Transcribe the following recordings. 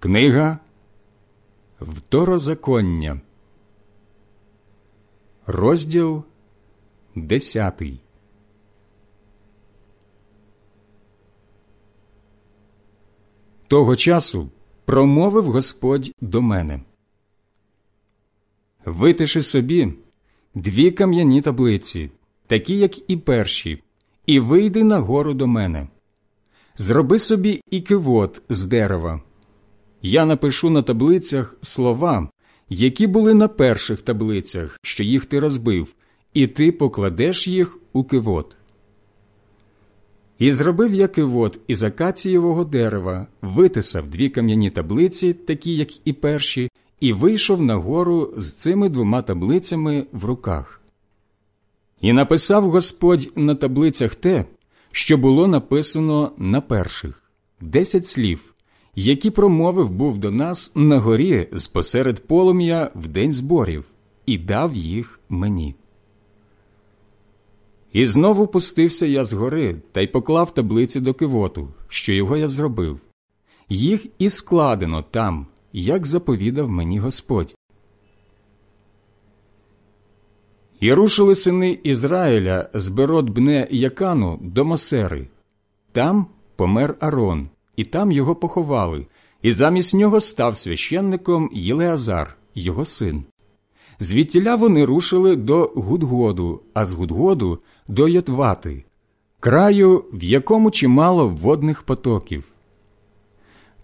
Книга Второзаконня, розділ десятий. Того часу промовив Господь до мене. Витиши собі дві кам'яні таблиці, такі, як і перші, і вийди на гору до мене. Зроби собі і кивот з дерева. Я напишу на таблицях слова, які були на перших таблицях, що їх ти розбив, і ти покладеш їх у кивот. І зробив я кивот із акацієвого дерева, витисав дві кам'яні таблиці, такі, як і перші, і вийшов на гору з цими двома таблицями в руках. І написав Господь на таблицях те, що було написано на перших десять слів, які промовив був до нас на горі з посеред полум'я в день зборів, і дав їх мені. І знову пустився я з гори та й поклав таблиці до кивоту, що його я зробив. Їх і складено там, як заповідав мені Господь. І рушили сини Ізраїля з Берот Бне Якану до Мосери. Там помер Арон, і там його поховали, і замість нього став священником Єлеазар, його син. Звідтіля вони рушили до Гудгоду, а з Гудгоду до Йотвати, краю, в якому чимало водних потоків.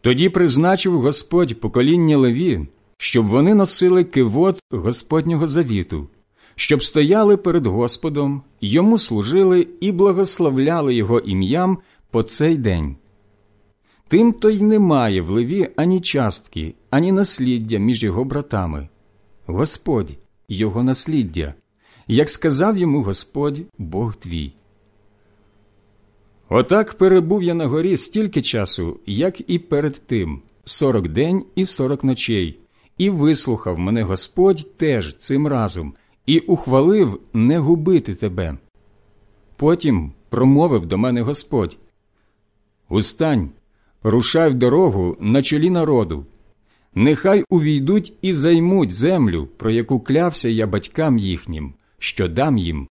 Тоді призначив Господь покоління Леві, щоб вони носили кивот Господнього завіту, щоб стояли перед Господом, йому служили і благословляли Його ім'ям по цей день. Тим то й немає в Леві ані частки, ані насліддя між його братами. Господь його насліддя, як сказав йому Господь Бог твій. Отак перебув я на горі стільки часу, як і перед тим, сорок день і сорок ночей, і вислухав мене Господь теж цим разом, і ухвалив не губити тебе. Потім промовив до мене Господь Устань, рушай в дорогу на чолі народу. Нехай увійдуть і займуть землю, про яку клявся я батькам їхнім, що дам їм.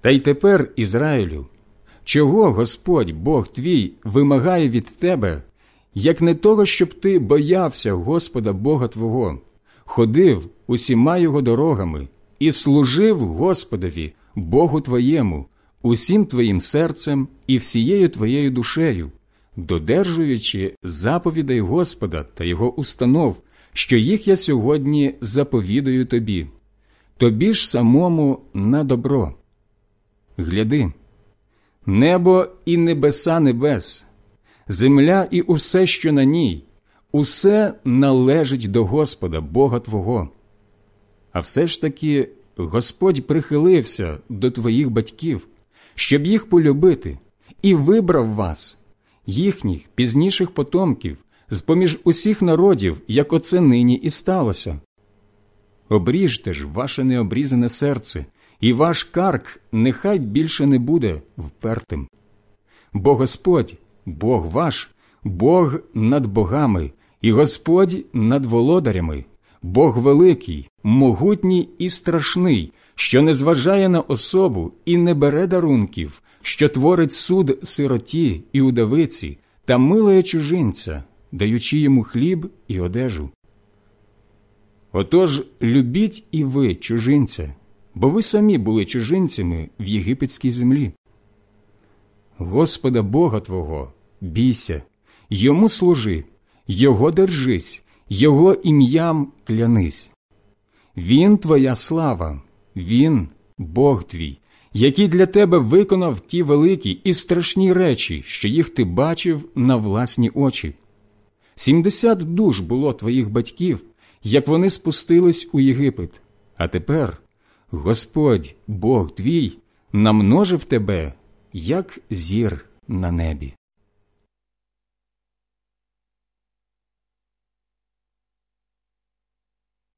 Та й тепер, Ізраїлю, чого Господь Бог твій вимагає від тебе, як не того, щоб ти боявся Господа Бога Твого, ходив усіма його дорогами і служив Господові, Богу твоєму, усім твоїм серцем і всією твоєю душею, додержуючи заповідей Господа та Його установ, що їх я сьогодні заповідаю тобі, тобі ж самому на добро. Гляди, небо і небеса небес, земля і усе, що на ній, усе належить до Господа, Бога Твого. А все ж таки Господь прихилився до твоїх батьків, щоб їх полюбити, і вибрав вас, їхніх пізніших потомків, з поміж усіх народів, як оце нині і сталося. Обріжте ж ваше необрізане серце, і ваш карк нехай більше не буде впертим. Бо Господь, Бог ваш, Бог над богами, і Господь над володарями, Бог великий, могутній і страшний, що не зважає на особу і не бере дарунків, що творить суд сироті і удавиці та милує чужинця, даючи йому хліб і одежу. Отож любіть і ви, чужинця, бо ви самі були чужинцями в єгипетській землі. Господа Бога Твого, бійся, йому служи, Його держись, Його ім'ям клянись. Він твоя слава, Він Бог твій, який для тебе виконав ті великі і страшні речі, що їх ти бачив на власні очі. Сімдесят душ було твоїх батьків, як вони спустились у Єгипет, а тепер Господь, Бог твій, намножив тебе, як зір на небі.